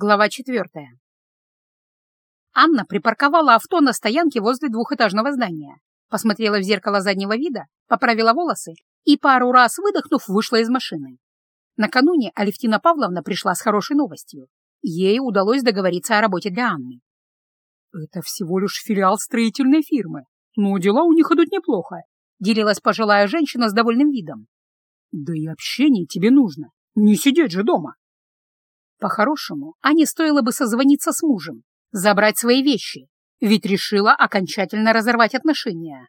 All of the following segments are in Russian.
Глава четвертая. Анна припарковала авто на стоянке возле двухэтажного здания, посмотрела в зеркало заднего вида, поправила волосы и, пару раз выдохнув, вышла из машины. Накануне Алевтина Павловна пришла с хорошей новостью. Ей удалось договориться о работе для Анны. «Это всего лишь филиал строительной фирмы, но дела у них идут неплохо», — делилась пожилая женщина с довольным видом. «Да и общение тебе нужно, не сидеть же дома». По-хорошему, Ане стоило бы созвониться с мужем, забрать свои вещи, ведь решила окончательно разорвать отношения.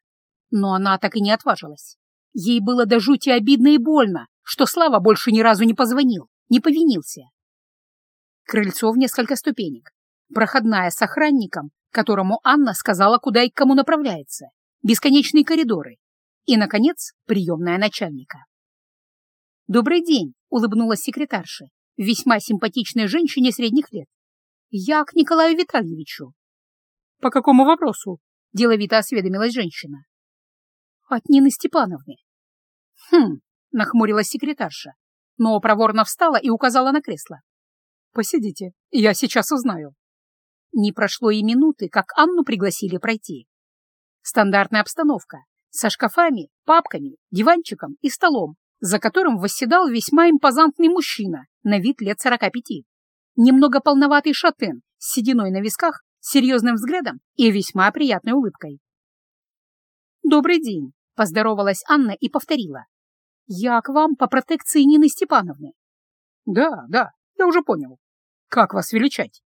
Но она так и не отважилась. Ей было до жути обидно и больно, что Слава больше ни разу не позвонил, не повинился. Крыльцо в несколько ступенек, проходная с охранником, которому Анна сказала, куда и к кому направляется, бесконечные коридоры и, наконец, приемная начальника. «Добрый день», — улыбнулась секретарша весьма симпатичной женщине средних лет. «Я к Николаю Витальевичу». «По какому вопросу?» — деловито осведомилась женщина. «От Нины Степановны». «Хм», — нахмурилась секретарша, но проворно встала и указала на кресло. «Посидите, я сейчас узнаю». Не прошло и минуты, как Анну пригласили пройти. Стандартная обстановка, со шкафами, папками, диванчиком и столом, за которым восседал весьма импозантный мужчина на вид лет сорока пяти. Немного полноватый шатен с сединой на висках, серьезным взглядом и весьма приятной улыбкой. «Добрый день», — поздоровалась Анна и повторила. «Я к вам по протекции Нины Степановны». «Да, да, я уже понял. Как вас величать?»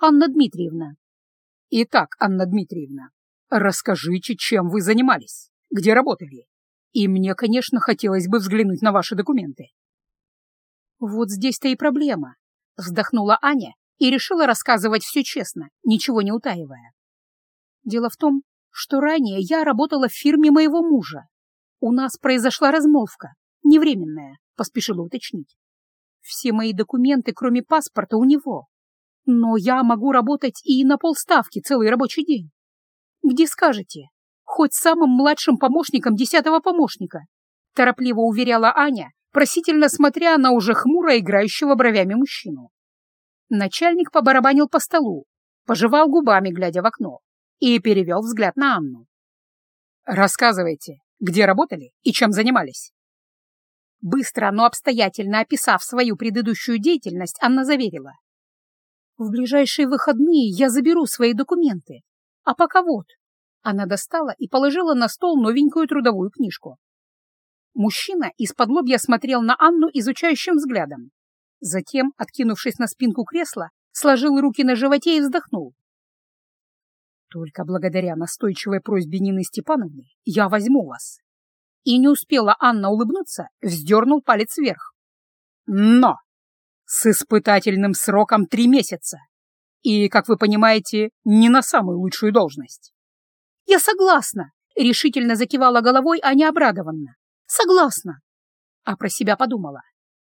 «Анна Дмитриевна». «Итак, Анна Дмитриевна, расскажите, чем вы занимались, где работали?» И мне, конечно, хотелось бы взглянуть на ваши документы. Вот здесь-то и проблема. Вздохнула Аня и решила рассказывать все честно, ничего не утаивая. Дело в том, что ранее я работала в фирме моего мужа. У нас произошла размолвка, невременная, поспешила уточнить. Все мои документы, кроме паспорта, у него. Но я могу работать и на полставки целый рабочий день. Где скажете? Хоть самым младшим помощником десятого помощника, торопливо уверяла Аня, просительно смотря на уже хмуро играющего бровями мужчину. Начальник побарабанил по столу, пожевал губами, глядя в окно, и перевел взгляд на Анну. «Рассказывайте, где работали и чем занимались?» Быстро, но обстоятельно описав свою предыдущую деятельность, Анна заверила. «В ближайшие выходные я заберу свои документы, а пока вот, она достала и положила на стол новенькую трудовую книжку. Мужчина из-под лобья смотрел на Анну изучающим взглядом. Затем, откинувшись на спинку кресла, сложил руки на животе и вздохнул. «Только благодаря настойчивой просьбе Нины Степановны я возьму вас». И не успела Анна улыбнуться, вздернул палец вверх. «Но! С испытательным сроком три месяца! И, как вы понимаете, не на самую лучшую должность!» «Я согласна!» — решительно закивала головой, а не обрадованно. «Согласна!» А про себя подумала.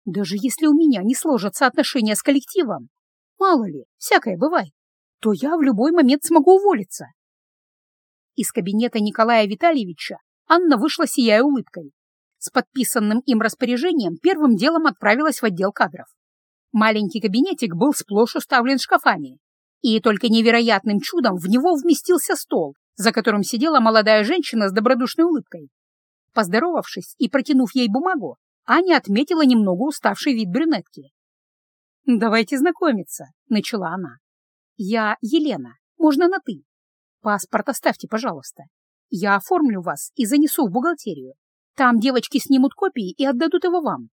«Даже если у меня не сложатся отношения с коллективом, мало ли, всякое бывает, то я в любой момент смогу уволиться». Из кабинета Николая Витальевича Анна вышла сияя улыбкой. С подписанным им распоряжением первым делом отправилась в отдел кадров. Маленький кабинетик был сплошь уставлен шкафами, и только невероятным чудом в него вместился стол за которым сидела молодая женщина с добродушной улыбкой. Поздоровавшись и протянув ей бумагу, Аня отметила немного уставший вид брюнетки. «Давайте знакомиться», — начала она. «Я Елена, можно на «ты». Паспорт оставьте, пожалуйста. Я оформлю вас и занесу в бухгалтерию. Там девочки снимут копии и отдадут его вам».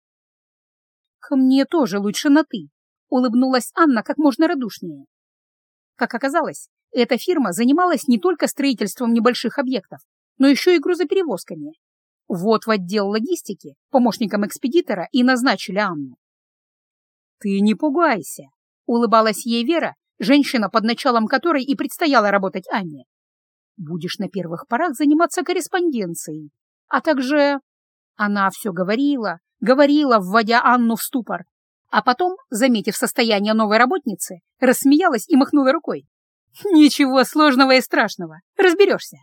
«Ко мне тоже лучше на «ты», — улыбнулась Анна как можно радушнее. Как оказалось, эта фирма занималась не только строительством небольших объектов, но еще и грузоперевозками. Вот в отдел логистики помощником экспедитора и назначили Анну. «Ты не пугайся», — улыбалась ей Вера, женщина, под началом которой и предстояло работать Анне. «Будешь на первых порах заниматься корреспонденцией, а также...» Она все говорила, говорила, вводя Анну в ступор, а потом, заметив состояние новой работницы, рассмеялась и махнула рукой. Ничего сложного и страшного, разберешься.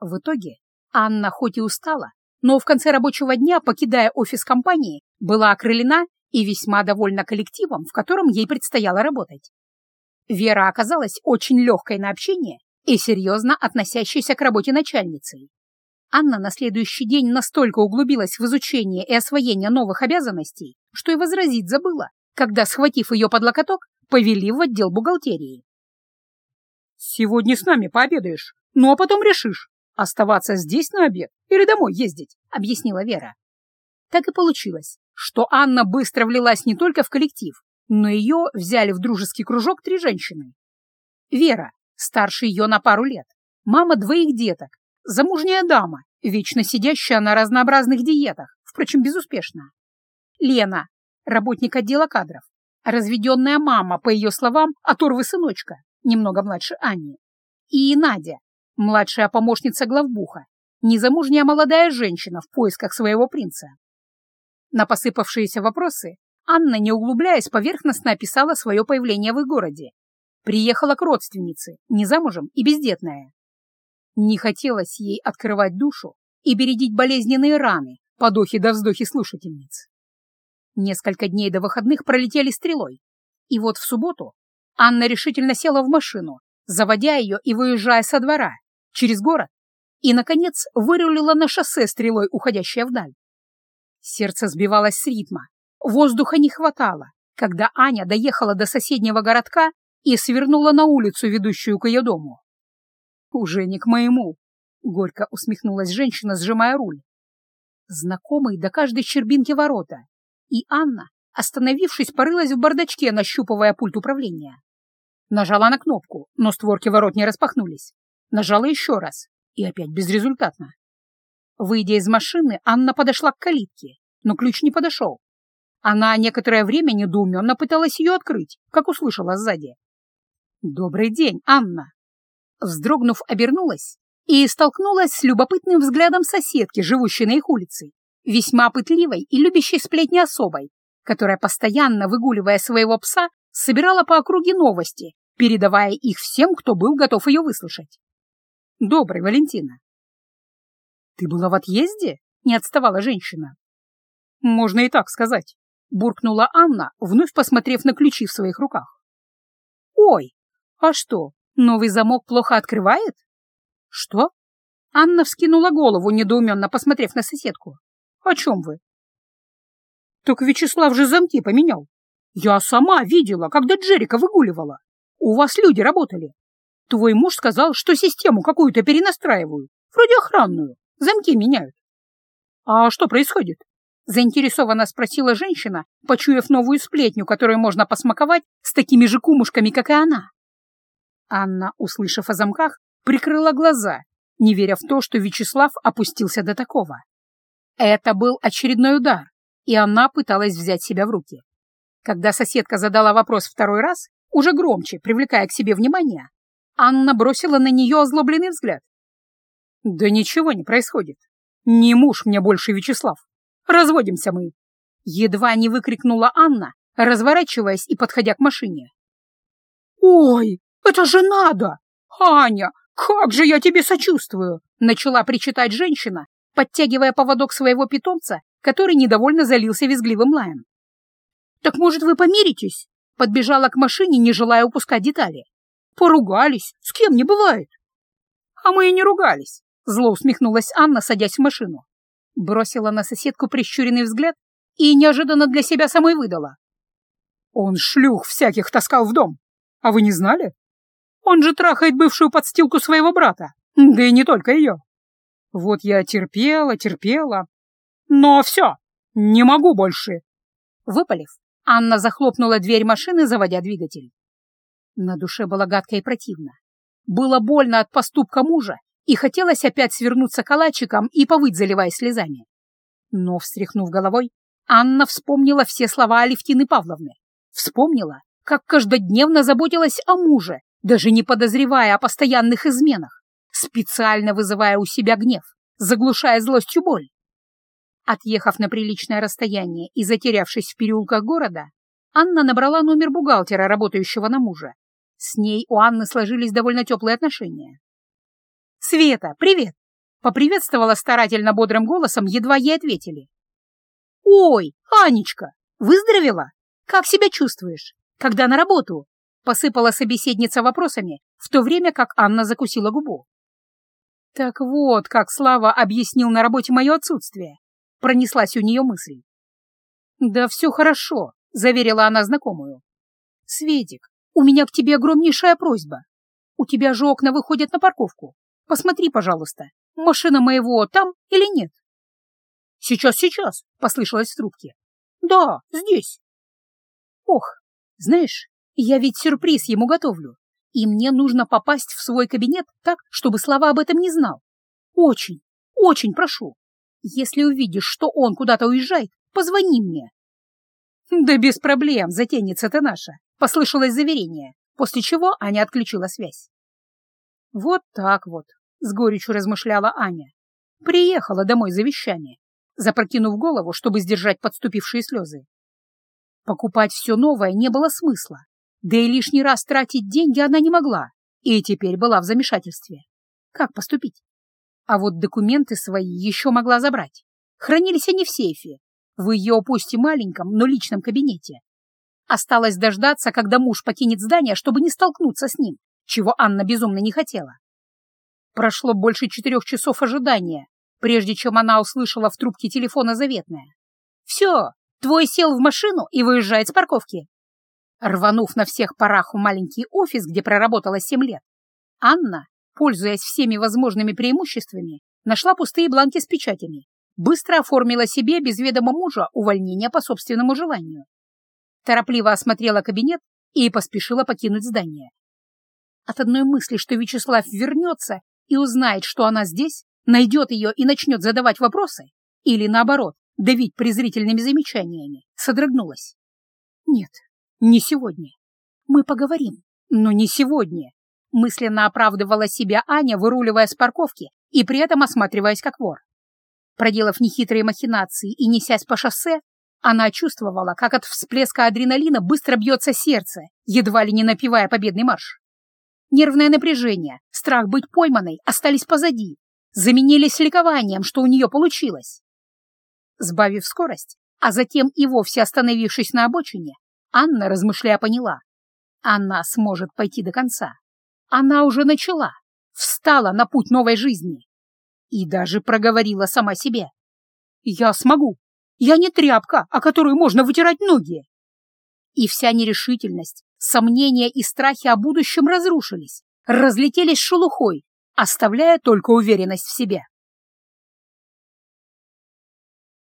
В итоге Анна хоть и устала, но в конце рабочего дня, покидая офис компании, была окрылена и весьма довольна коллективом, в котором ей предстояло работать. Вера оказалась очень легкой на общение и серьезно относящейся к работе начальницей. Анна на следующий день настолько углубилась в изучение и освоение новых обязанностей, что и возразить забыла, когда, схватив ее под локоток, повели в отдел бухгалтерии. «Сегодня с нами пообедаешь, ну а потом решишь, оставаться здесь на обед или домой ездить», — объяснила Вера. Так и получилось, что Анна быстро влилась не только в коллектив, но ее взяли в дружеский кружок три женщины. Вера, старше ее на пару лет, мама двоих деток, замужняя дама, вечно сидящая на разнообразных диетах, впрочем, безуспешно. Лена, работник отдела кадров, разведенная мама, по ее словам, оторвы сыночка, немного младше Ани, и Надя, младшая помощница главбуха, незамужняя молодая женщина в поисках своего принца. На посыпавшиеся вопросы Анна, не углубляясь, поверхностно описала свое появление в их городе. Приехала к родственнице, не замужем и бездетная. Не хотелось ей открывать душу и бередить болезненные раны, подохи до вздохи слушательниц. Несколько дней до выходных пролетели стрелой, и вот в субботу Анна решительно села в машину, заводя ее и выезжая со двора, через город, и, наконец, вырулила на шоссе стрелой, уходящее вдаль. Сердце сбивалось с ритма, воздуха не хватало, когда Аня доехала до соседнего городка и свернула на улицу, ведущую к ее дому. «Уже не к моему», — горько усмехнулась женщина, сжимая руль. Знакомый до каждой щербинки ворота, и Анна, остановившись, порылась в бардачке, нащупывая пульт управления. Нажала на кнопку, но створки ворот не распахнулись. Нажала еще раз, и опять безрезультатно. Выйдя из машины, Анна подошла к калитке, но ключ не подошел. Она некоторое время недоуменно пыталась ее открыть, как услышала сзади. «Добрый день, Анна!» Вздрогнув, обернулась и столкнулась с любопытным взглядом соседки, живущей на их улице, весьма пытливой и любящей сплетни особой, которая, постоянно выгуливая своего пса, собирала по округе новости, передавая их всем, кто был готов ее выслушать. «Добрый, Валентина!» «Ты была в отъезде?» — не отставала женщина. «Можно и так сказать», — буркнула Анна, вновь посмотрев на ключи в своих руках. «Ой, а что, новый замок плохо открывает?» «Что?» Анна вскинула голову, недоуменно посмотрев на соседку. «О чем вы?» «Так Вячеслав же замки поменял. Я сама видела, когда Джерика выгуливала. У вас люди работали. Твой муж сказал, что систему какую-то перенастраивают, вроде охранную, замки меняют. А что происходит? Заинтересованно спросила женщина, почуяв новую сплетню, которую можно посмаковать с такими же кумушками, как и она. Анна, услышав о замках, прикрыла глаза, не веря в то, что Вячеслав опустился до такого. Это был очередной удар, и она пыталась взять себя в руки. Когда соседка задала вопрос второй раз, уже громче, привлекая к себе внимание, Анна бросила на нее озлобленный взгляд. «Да ничего не происходит. Не муж мне больше Вячеслав. Разводимся мы!» Едва не выкрикнула Анна, разворачиваясь и подходя к машине. «Ой, это же надо! Аня, как же я тебе сочувствую!» Начала причитать женщина, подтягивая поводок своего питомца, который недовольно залился визгливым лаем. «Так, может, вы помиритесь?» Подбежала к машине, не желая упускать детали. «Поругались, с кем не бывает». «А мы и не ругались», — зло усмехнулась Анна, садясь в машину. Бросила на соседку прищуренный взгляд и неожиданно для себя самой выдала. «Он шлюх всяких таскал в дом. А вы не знали? Он же трахает бывшую подстилку своего брата, да и не только ее. Вот я терпела, терпела. Но все, не могу больше. Выпалив, Анна захлопнула дверь машины, заводя двигатель. На душе было гадко и противно. Было больно от поступка мужа, и хотелось опять свернуться калачиком и повыть, заливаясь слезами. Но, встряхнув головой, Анна вспомнила все слова Алевтины Павловны. Вспомнила, как каждодневно заботилась о муже, даже не подозревая о постоянных изменах специально вызывая у себя гнев, заглушая злостью боль. Отъехав на приличное расстояние и затерявшись в переулках города, Анна набрала номер бухгалтера, работающего на мужа. С ней у Анны сложились довольно теплые отношения. «Света, привет!» — поприветствовала старательно бодрым голосом, едва ей ответили. «Ой, Анечка, Выздоровела? Как себя чувствуешь? Когда на работу?» Посыпала собеседница вопросами, в то время как Анна закусила губу. «Так вот, как Слава объяснил на работе мое отсутствие», — пронеслась у нее мысль. «Да все хорошо», — заверила она знакомую. «Светик, у меня к тебе огромнейшая просьба. У тебя же окна выходят на парковку. Посмотри, пожалуйста, машина моего там или нет?» «Сейчас, сейчас», — послышалось в трубке. «Да, здесь». «Ох, знаешь, я ведь сюрприз ему готовлю, и мне нужно попасть в свой кабинет так, чтобы Слава об этом не знал. Очень, очень прошу. Если увидишь, что он куда-то уезжает, позвони мне. Да без проблем, затенница-то наша, послышалось заверение, после чего Аня отключила связь. Вот так вот, с горечью размышляла Аня. Приехала домой за вещами, запрокинув голову, чтобы сдержать подступившие слезы. Покупать все новое не было смысла, да и лишний раз тратить деньги она не могла, и теперь была в замешательстве. Как поступить? А вот документы свои еще могла забрать. Хранились они в сейфе, в ее пусть и маленьком, но личном кабинете. Осталось дождаться, когда муж покинет здание, чтобы не столкнуться с ним, чего Анна безумно не хотела. Прошло больше четырех часов ожидания, прежде чем она услышала в трубке телефона заветное. «Все, твой сел в машину и выезжает с парковки. Рванув на всех парах в маленький офис, где проработала семь лет, Анна, пользуясь всеми возможными преимуществами, нашла пустые бланки с печатями, быстро оформила себе без ведома мужа увольнение по собственному желанию. Торопливо осмотрела кабинет и поспешила покинуть здание. От одной мысли, что Вячеслав вернется и узнает, что она здесь, найдет ее и начнет задавать вопросы, или, наоборот, давить презрительными замечаниями, содрогнулась. Нет, не сегодня. Мы поговорим, но не сегодня. Мысленно оправдывала себя Аня, выруливая с парковки и при этом осматриваясь как вор. Проделав нехитрые махинации и несясь по шоссе, она чувствовала, как от всплеска адреналина быстро бьется сердце, едва ли не напевая победный марш. Нервное напряжение, страх быть пойманной остались позади, заменились ликованием, что у нее получилось. Сбавив скорость, а затем и вовсе остановившись на обочине, Анна, размышляя, поняла. Она сможет пойти до конца. Она уже начала, встала на путь новой жизни. И даже проговорила сама себе. «Я смогу. Я не тряпка, о которую можно вытирать ноги». И вся нерешительность, сомнения и страхи о будущем разрушились, разлетелись шелухой, оставляя только уверенность в себе.